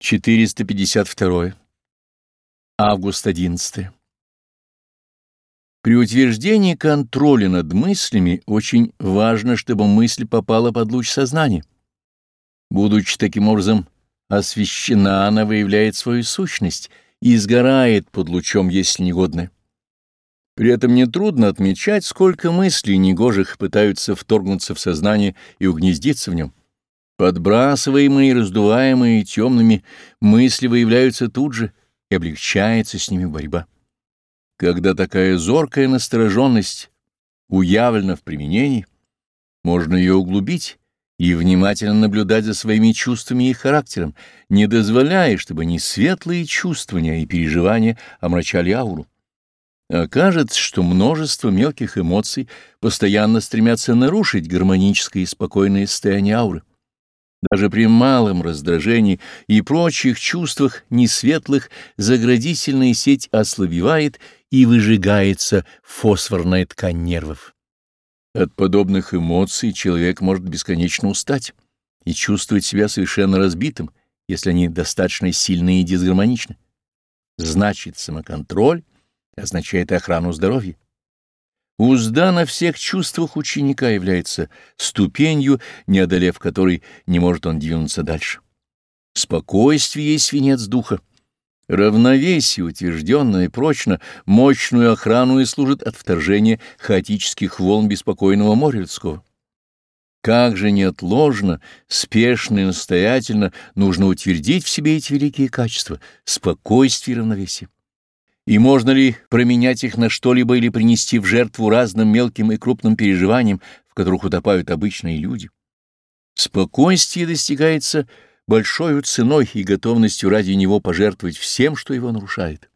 452. Август 11. При утверждении контроля над мыслями очень важно, чтобы мысль попала под луч сознания. Будучи таким образом освещена, она выявляет свою сущность и сгорает под лучом, если негодная. При этом нетрудно отмечать, сколько мыслей негожих пытаются вторгнуться в сознание и угнездиться в нем. Подбрасываемые и раздуваемые темными мысли выявляются тут же, и облегчается с ними борьба. Когда такая зоркая настороженность уявлена в применении, можно ее углубить и внимательно наблюдать за своими чувствами и характером, не дозволяя, чтобы ни светлые чувствования и переживания омрачали ауру. Окажется, что множество мелких эмоций постоянно стремятся нарушить гармоническое и спокойное состояние ауры. Даже при малом раздражении и прочих чувствах несветлых заградительная сеть ослабевает и выжигается фосфорная ткань нервов. От подобных эмоций человек может бесконечно устать и чувствовать себя совершенно разбитым, если они достаточно сильны и дисгармоничны. Значит, самоконтроль означает охрану здоровья. Узда на всех чувствах ученика является ступенью, не одолев которой не может он двинуться дальше. Спокойствие есть венец духа. Равновесие, утвержденное и прочно, мощную охрану и служит от вторжения хаотических волн беспокойного моря людского. Как же неотложно, спешно и настоятельно нужно утвердить в себе эти великие качества — спокойствие и равновесие. И можно ли променять их на что-либо или принести в жертву разным мелким и крупным переживаниям, в которых утопают обычные люди? Спокойствие достигается большой ценой и готовностью ради него пожертвовать всем, что его нарушает.